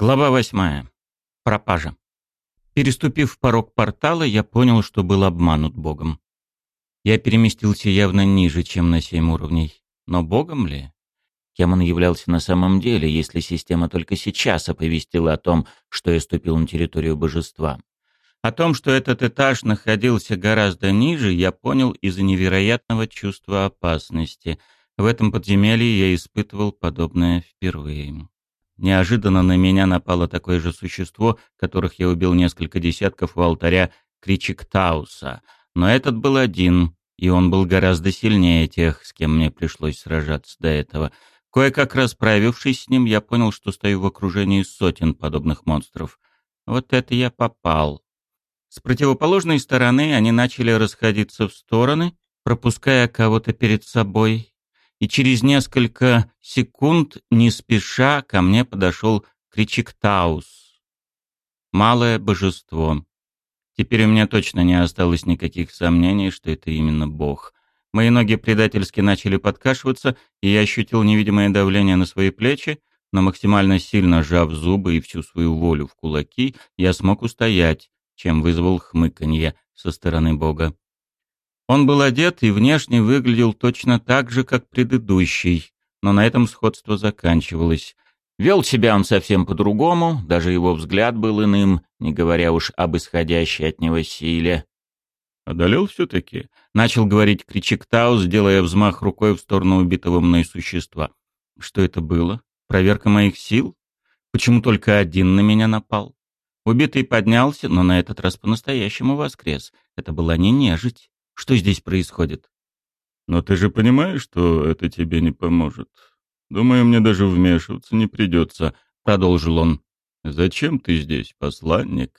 Глава восьмая. Пропажа. Переступив порог портала, я понял, что был обманут Богом. Я переместился явно ниже, чем на семь уровней. Но Богом ли? Кем он являлся на самом деле, если система только сейчас оповестила о том, что я ступил на территорию божества? О том, что этот этаж находился гораздо ниже, я понял из-за невероятного чувства опасности. В этом подземелье я испытывал подобное впервые. Неожиданно на меня напало такое же существо, которых я убил несколько десятков у алтаря Кричиктауса. Но этот был один, и он был гораздо сильнее тех, с кем мне пришлось сражаться до этого. Кое-как расправившись с ним, я понял, что стою в окружении сотен подобных монстров. Вот это я попал. С противоположной стороны они начали расходиться в стороны, пропуская кого-то перед собой, и через несколько секунд, не спеша, ко мне подошел Кричиктаус. Малое божество. Теперь у меня точно не осталось никаких сомнений, что это именно Бог. Мои ноги предательски начали подкашиваться, и я ощутил невидимое давление на свои плечи, но максимально сильно сжав зубы и всю свою волю в кулаки, я смог устоять, чем вызвал хмыканье со стороны Бога. Он был одет и внешне выглядел точно так же, как предыдущий, но на этом сходство заканчивалось. Вел себя он совсем по-другому, даже его взгляд был иным, не говоря уж об исходящей от него силе. «Одолел все-таки?» — начал говорить Кричиктаус, делая взмах рукой в сторону убитого мной существа. «Что это было? Проверка моих сил? Почему только один на меня напал?» Убитый поднялся, но на этот раз по-настоящему воскрес. Это была не нежить. Что здесь происходит? Но ты же понимаешь, что это тебе не поможет. Думаю, мне даже вмешиваться не придется, продолжил он. Зачем ты здесь, посланник?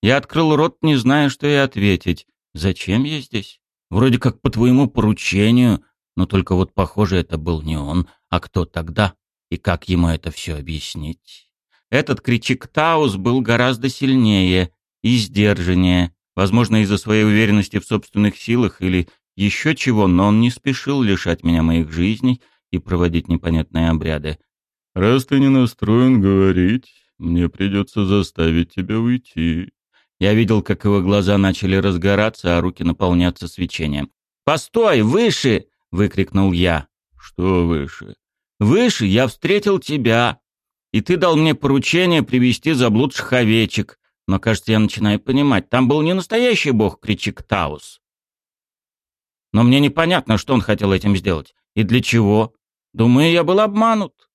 Я открыл рот, не зная, что и ответить. Зачем я здесь? Вроде как по твоему поручению, но только вот, похоже, это был не он, а кто тогда? И как ему это все объяснить? Этот кричик Таус был гораздо сильнее и сдержаннее, Возможно, из-за своей уверенности в собственных силах или еще чего, но он не спешил лишать меня моих жизней и проводить непонятные обряды. «Раз ты не настроен говорить, мне придется заставить тебя уйти». Я видел, как его глаза начали разгораться, а руки наполняться свечением. «Постой, выше!» — выкрикнул я. «Что выше?» «Выше я встретил тебя, и ты дал мне поручение привести заблудших овечек. Но, кажется, я начинаю понимать, там был не настоящий бог Кричик Таус. Но мне непонятно, что он хотел этим сделать. И для чего. Думаю, я был обманут.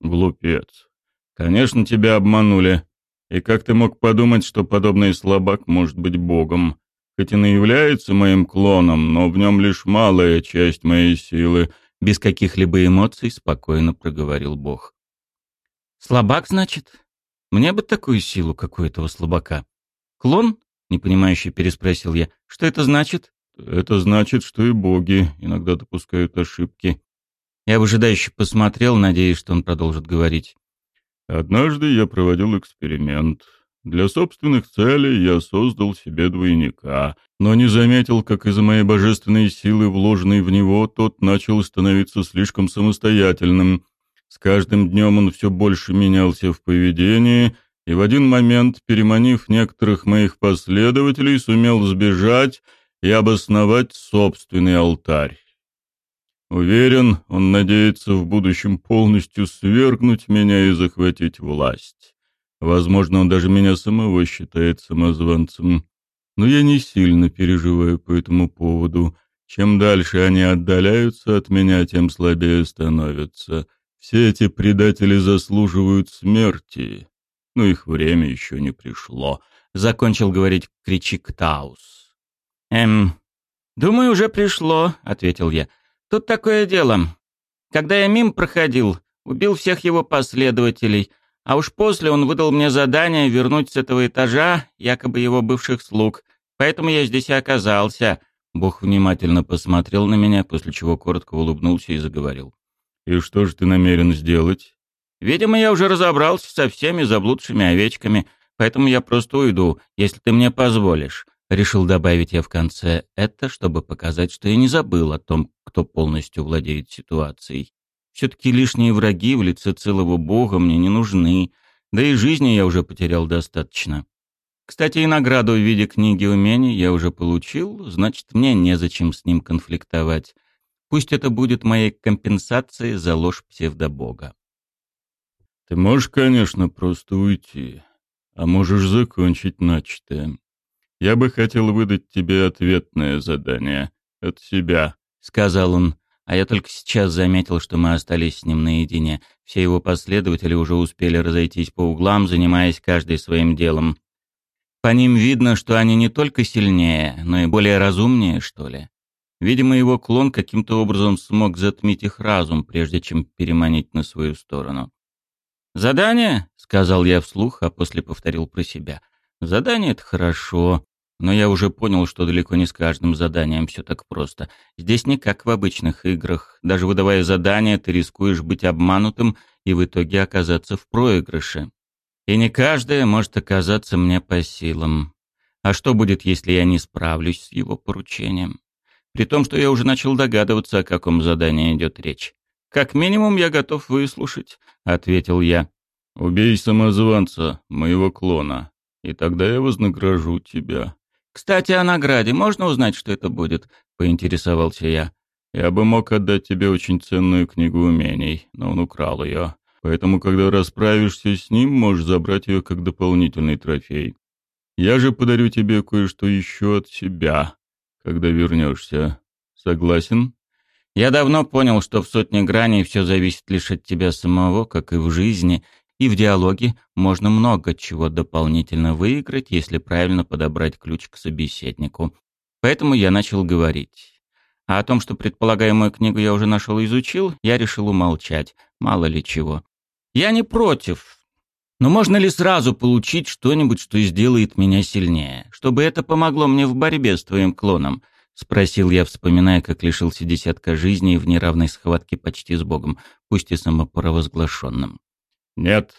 Глупец. Конечно, тебя обманули. И как ты мог подумать, что подобный слабак может быть богом? Хоть он и является моим клоном, но в нем лишь малая часть моей силы. Без каких-либо эмоций спокойно проговорил бог. «Слабак, значит?» Мне бы такую силу, как у этого слабака. Клон? Непонимающе переспросил я. Что это значит? Это значит, что и боги иногда допускают ошибки. Я выжидающе посмотрел, надеясь, что он продолжит говорить. Однажды я проводил эксперимент. Для собственных целей я создал себе двойника, но не заметил, как из-за моей божественной силы, вложенной в него, тот начал становиться слишком самостоятельным, с каждым днем он все больше менялся в поведении, и в один момент, переманив некоторых моих последователей, сумел сбежать и обосновать собственный алтарь. Уверен, он надеется в будущем полностью свергнуть меня и захватить власть. Возможно, он даже меня самого считает самозванцем. Но я не сильно переживаю по этому поводу. Чем дальше они отдаляются от меня, тем слабее становятся. Все эти предатели заслуживают смерти, но их время еще не пришло», — закончил говорить Кричик Таус. «Эм, думаю, уже пришло», — ответил я. «Тут такое дело. Когда я мим проходил, убил всех его последователей, а уж после он выдал мне задание вернуть с этого этажа якобы его бывших слуг, поэтому я здесь и оказался». Бог внимательно посмотрел на меня, после чего коротко улыбнулся и заговорил. «И что же ты намерен сделать?» «Видимо, я уже разобрался со всеми заблудшими овечками, поэтому я просто уйду, если ты мне позволишь». Решил добавить я в конце это, чтобы показать, что я не забыл о том, кто полностью владеет ситуацией. Все-таки лишние враги в лице целого бога мне не нужны. Да и жизни я уже потерял достаточно. Кстати, и награду в виде книги умений я уже получил, значит, мне незачем с ним конфликтовать. Пусть это будет моей компенсацией за ложь псевдобога. Ты можешь, конечно, просто уйти, а можешь закончить начатое. Я бы хотел выдать тебе ответное задание от себя, — сказал он, а я только сейчас заметил, что мы остались с ним наедине. Все его последователи уже успели разойтись по углам, занимаясь каждый своим делом. По ним видно, что они не только сильнее, но и более разумнее, что ли. Видимо, его клон каким-то образом смог затмить их разум, прежде чем переманить на свою сторону. «Задание?» — сказал я вслух, а после повторил про себя. «Задание — это хорошо, но я уже понял, что далеко не с каждым заданием все так просто. Здесь не как в обычных играх. Даже выдавая задание, ты рискуешь быть обманутым и в итоге оказаться в проигрыше. И не каждое может оказаться мне по силам. А что будет, если я не справлюсь с его поручением? При том, что я уже начал догадываться, о каком задании идет речь. «Как минимум я готов выслушать», — ответил я. «Убей самозванца, моего клона, и тогда я вознагражу тебя», «Кстати, о награде. Можно узнать, что это будет?» — поинтересовался я. «Я бы мог отдать тебе очень ценную книгу умений, но он украл ее. Поэтому, когда расправишься с ним, можешь забрать ее как дополнительный трофей. Я же подарю тебе кое-что еще от себя, когда вернешься. Согласен?» «Я давно понял, что в сотне граней все зависит лишь от тебя самого, как и в жизни, и в диалоге можно много чего дополнительно выиграть, если правильно подобрать ключ к собеседнику. Поэтому я начал говорить. А о том, что предполагаемую книгу я уже нашел и изучил, я решил умолчать. Мало ли чего. Я не против. Но можно ли сразу получить что-нибудь, что сделает меня сильнее? Чтобы это помогло мне в борьбе с твоим клоном? Спросил я, вспоминая, как лишился десятка жизней в неравной схватке почти с Богом, пусть и самопровозглашенным. «Нет,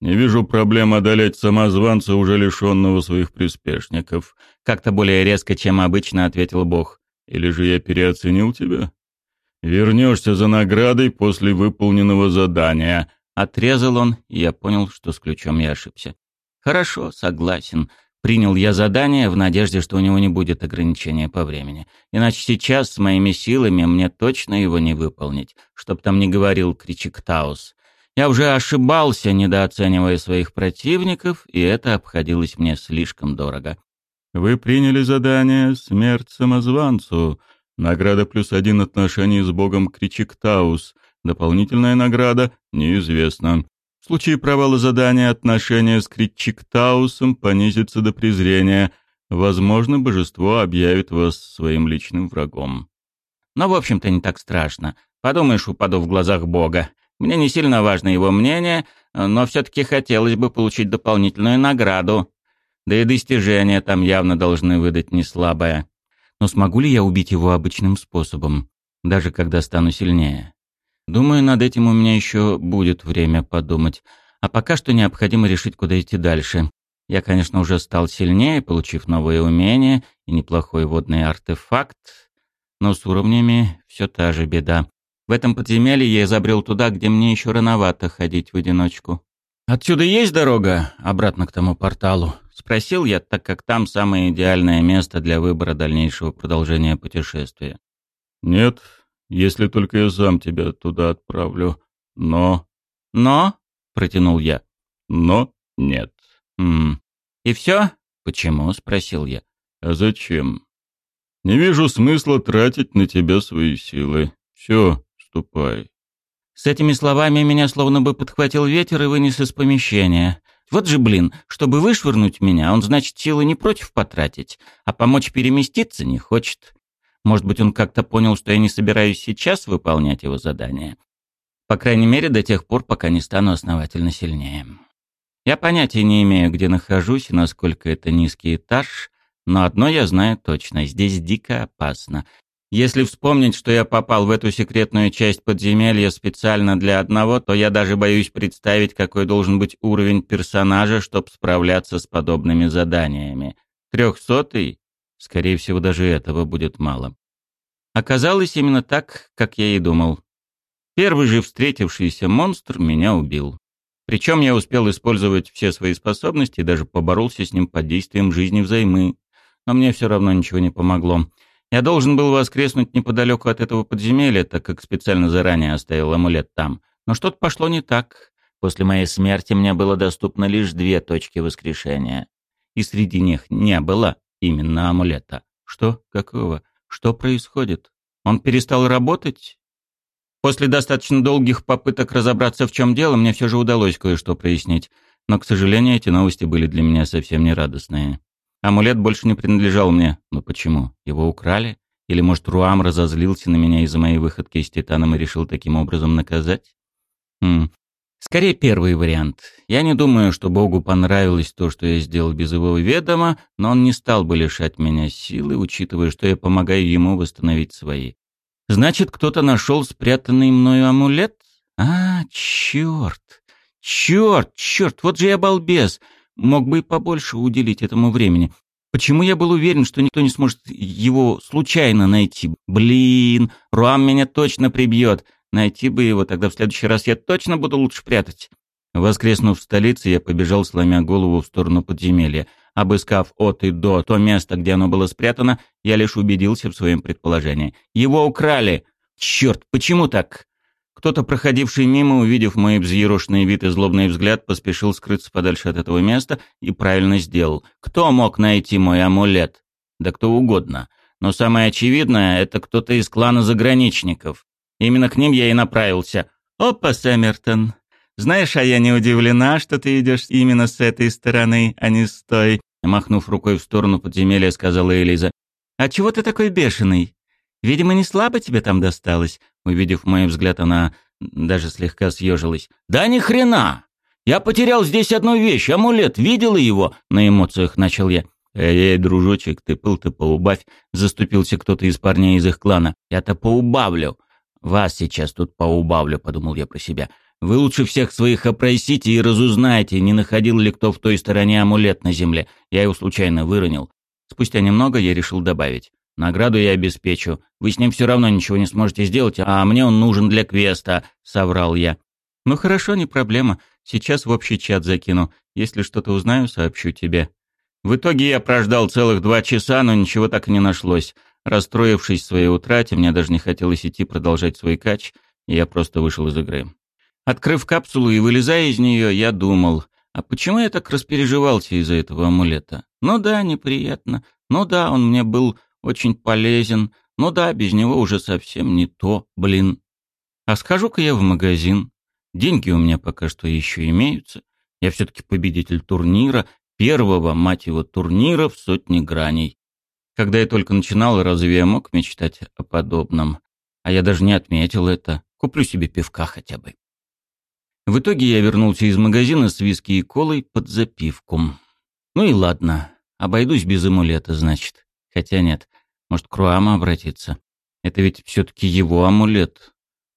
не вижу проблем одолеть самозванца, уже лишенного своих приспешников», — как-то более резко, чем обычно, ответил Бог. «Или же я переоценил тебя? Вернешься за наградой после выполненного задания». Отрезал он, и я понял, что с ключом я ошибся. «Хорошо, согласен», Принял я задание в надежде, что у него не будет ограничения по времени. Иначе сейчас с моими силами мне точно его не выполнить, чтоб там не говорил Кричик Таус. Я уже ошибался, недооценивая своих противников, и это обходилось мне слишком дорого. «Вы приняли задание «Смерть самозванцу». Награда плюс один отношений с богом Кричиктаус. Дополнительная награда неизвестна. В случае провала задания отношения с Кричиктаусом понизится до презрения. Возможно, божество объявит вас своим личным врагом». Но, в общем-то, не так страшно. Подумаешь, упаду в глазах бога. Мне не сильно важно его мнение, но все-таки хотелось бы получить дополнительную награду. Да и достижения там явно должны выдать не слабое. Но смогу ли я убить его обычным способом, даже когда стану сильнее? Думаю, над этим у меня еще будет время подумать. А пока что необходимо решить, куда идти дальше. Я, конечно, уже стал сильнее, получив новые умения и неплохой водный артефакт, но с уровнями все та же беда. В этом подземелье я забрел туда, где мне еще рановато ходить в одиночку. «Отсюда есть дорога обратно к тому порталу?» — спросил я, так как там самое идеальное место для выбора дальнейшего продолжения путешествия. «Нет, если только я сам тебя туда отправлю. Но...» «Но?» — протянул я. «Но нет». «М -м. «И все?» «Почему?» — спросил я. «А зачем?» «Не вижу смысла тратить на тебя свои силы. Все, ступай». С этими словами меня словно бы подхватил ветер и вынес из помещения. Вот же, блин, чтобы вышвырнуть меня, он, значит, силы не против потратить, а помочь переместиться не хочет. Может быть, он как-то понял, что я не собираюсь сейчас выполнять его задание. По крайней мере, до тех пор, пока не стану основательно сильнее. Я понятия не имею, где нахожусь и насколько это низкий этаж, но одно я знаю точно — здесь дико опасно. Если вспомнить, что я попал в эту секретную часть подземелья специально для одного, то я даже боюсь представить, какой должен быть уровень персонажа, чтобы справляться с подобными заданиями. Трехсотый? Скорее всего, даже этого будет мало. Оказалось именно так, как я и думал. Первый же встретившийся монстр меня убил. Причем я успел использовать все свои способности и даже поборолся с ним под действием жизни взаймы. Но мне все равно ничего не помогло. Я должен был воскреснуть неподалеку от этого подземелья, так как специально заранее оставил амулет там. Но что-то пошло не так. После моей смерти мне было доступно лишь две точки воскрешения. И среди них не было именно амулета. Что? Какого? Что происходит? Он перестал работать? После достаточно долгих попыток разобраться, в чем дело, мне все же удалось кое-что прояснить. Но, к сожалению, эти новости были для меня совсем не радостные. Амулет больше не принадлежал мне. Но почему? Его украли? Или, может, Руам разозлился на меня из-за моей выходки с Титаном и решил таким образом наказать? Хм. Скорее, первый вариант. Я не думаю, что Богу понравилось то, что я сделал без его ведома, но он не стал бы лишать меня силы, учитывая, что я помогаю ему восстановить свои. Значит, кто-то нашел спрятанный мною амулет? А, черт! Черт, черт, вот же я балбес! Мог бы и побольше уделить этому времени. Почему я был уверен, что никто не сможет его случайно найти? Блин, Руам меня точно прибьет. Найти бы его, тогда в следующий раз я точно буду лучше прятать. Воскреснув в столице, я побежал, сломя голову в сторону подземелья. Обыскав от и до то место, где оно было спрятано, я лишь убедился в своем предположении. Его украли! Черт, почему так? Кто-то, проходивший мимо, увидев мой взъерошенный вид и злобный взгляд, поспешил скрыться подальше от этого места и правильно сделал. Кто мог найти мой амулет? Да кто угодно. Но самое очевидное — это кто-то из клана заграничников. Именно к ним я и направился. «Опа, Сэммертон, знаешь, а я не удивлена, что ты идешь именно с этой стороны, а не с той», махнув рукой в сторону подземелья, сказала Элиза. «А чего ты такой бешеный? Видимо, не слабо тебе там досталось». Увидев мой взгляд, она даже слегка съежилась. «Да ни хрена! Я потерял здесь одну вещь, амулет, видела его?» На эмоциях начал я. «Эй, дружочек, ты пыл-то поубавь», — заступился кто-то из парней из их клана. «Я-то поубавлю». «Вас сейчас тут поубавлю», — подумал я про себя. Вы лучше всех своих опросите и разузнайте, не находил ли кто в той стороне амулет на земле. Я его случайно выронил. Спустя немного я решил добавить. Награду я обеспечу. Вы с ним все равно ничего не сможете сделать, а мне он нужен для квеста», — соврал я. «Ну хорошо, не проблема. Сейчас в общий чат закину. Если что-то узнаю, сообщу тебе». В итоге я прождал целых два часа, но ничего так и не нашлось. Расстроившись своей утрате, мне даже не хотелось идти продолжать свой кач, и я просто вышел из игры. Открыв капсулу и вылезая из нее, я думал, а почему я так распереживался из-за этого амулета? Ну да, неприятно. Ну да, он мне был очень полезен. Ну да, без него уже совсем не то, блин. А схожу-ка я в магазин. Деньги у меня пока что еще имеются. Я все-таки победитель турнира, первого, мать его, турнира в сотне граней. Когда я только начинал, разве я мог мечтать о подобном? А я даже не отметил это. Куплю себе пивка хотя бы. В итоге я вернулся из магазина с виски и колой под запивку. Ну и ладно, обойдусь без амулета, значит. Хотя нет, может, к Руама обратиться. Это ведь все-таки его амулет.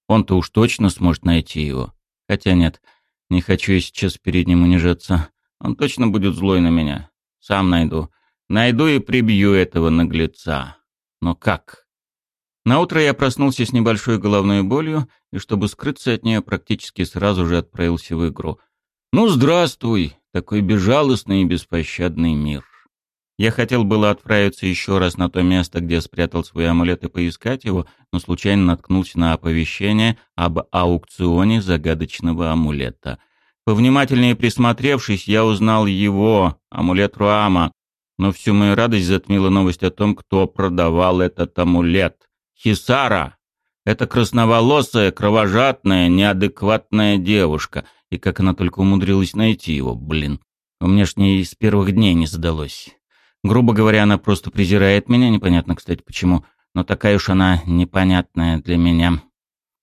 Он-то уж точно сможет найти его. Хотя нет, не хочу я сейчас перед ним унижаться. Он точно будет злой на меня. Сам найду. Найду и прибью этого наглеца. Но как? На утро я проснулся с небольшой головной болью и, чтобы скрыться от нее, практически сразу же отправился в игру. Ну, здравствуй, такой безжалостный и беспощадный мир. Я хотел было отправиться еще раз на то место, где спрятал свой амулет и поискать его, но случайно наткнулся на оповещение об аукционе загадочного амулета. Повнимательнее присмотревшись, я узнал его, амулет Руама, но всю мою радость затмила новость о том, кто продавал этот амулет. Хисара — это красноволосая, кровожадная, неадекватная девушка. И как она только умудрилась найти его, блин. У меня ж не с первых дней не задалось. Грубо говоря, она просто презирает меня, непонятно, кстати, почему. Но такая уж она непонятная для меня.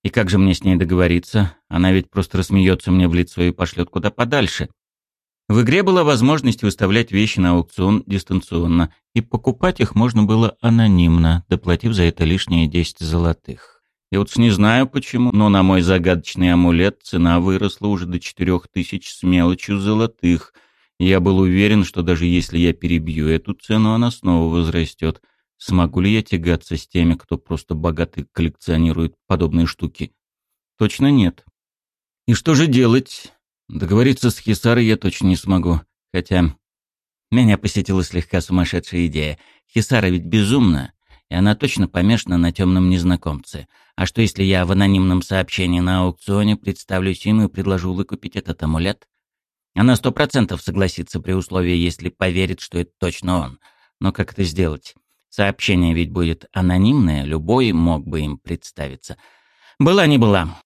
И как же мне с ней договориться? Она ведь просто рассмеется мне в лицо и пошлет куда подальше. В игре была возможность выставлять вещи на аукцион дистанционно, и покупать их можно было анонимно, доплатив за это лишние 10 золотых. Я вот не знаю почему, но на мой загадочный амулет цена выросла уже до 4000 с мелочью золотых. Я был уверен, что даже если я перебью эту цену, она снова возрастет. Смогу ли я тягаться с теми, кто просто богатый коллекционирует подобные штуки? Точно нет. И что же делать? Договориться с Хисарой я точно не смогу. Хотя меня посетила слегка сумасшедшая идея. Хисара ведь безумна, и она точно помешана на темном незнакомце. А что если я в анонимном сообщении на аукционе представлюсь им и предложу выкупить этот амулет? Она сто процентов согласится при условии, если поверит, что это точно он. Но как это сделать? Сообщение ведь будет анонимное, любой мог бы им представиться. Была не была.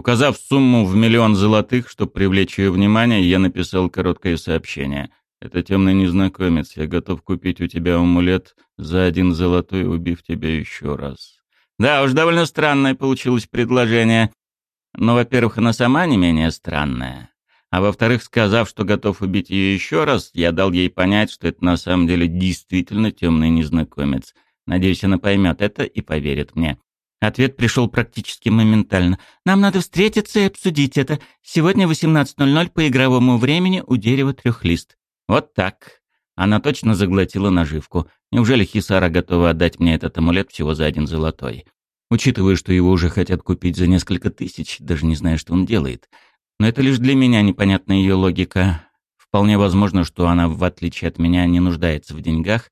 Указав сумму в миллион золотых, чтобы привлечь ее внимание, я написал короткое сообщение. «Это темный незнакомец. Я готов купить у тебя амулет за один золотой, убив тебя еще раз». Да уж, довольно странное получилось предложение. Но, во-первых, она сама не менее странная. А во-вторых, сказав, что готов убить ее еще раз, я дал ей понять, что это на самом деле действительно темный незнакомец. Надеюсь, она поймет это и поверит мне. Ответ пришел практически моментально. «Нам надо встретиться и обсудить это. Сегодня 18.00 по игровому времени у дерева трехлист». Вот так. Она точно заглотила наживку. Неужели Хисара готова отдать мне этот амулет всего за один золотой? Учитывая, что его уже хотят купить за несколько тысяч, даже не знаю, что он делает. Но это лишь для меня непонятна ее логика. Вполне возможно, что она, в отличие от меня, не нуждается в деньгах,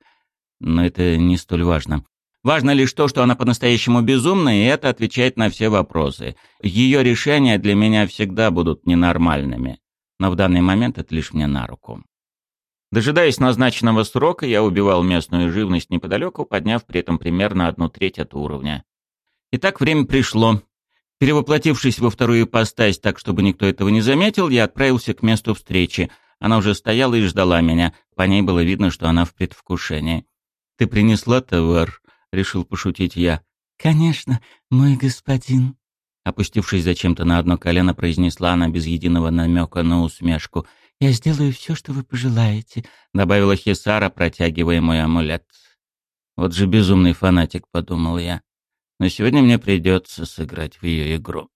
но это не столь важно. Важно лишь то, что она по-настоящему безумна, и это отвечает на все вопросы. Ее решения для меня всегда будут ненормальными. Но в данный момент это лишь мне на руку. Дожидаясь назначенного срока, я убивал местную живность неподалеку, подняв при этом примерно одну треть от уровня. Итак, время пришло. Перевоплотившись во вторую ипостась так, чтобы никто этого не заметил, я отправился к месту встречи. Она уже стояла и ждала меня. По ней было видно, что она в предвкушении. «Ты принесла товар?» — решил пошутить я. «Конечно, мой господин». Опустившись зачем-то на одно колено, произнесла она без единого намека на усмешку. «Я сделаю все, что вы пожелаете», — добавила Хисара, протягивая мой амулет. «Вот же безумный фанатик», — подумал я но сегодня мне придется сыграть в ее игру.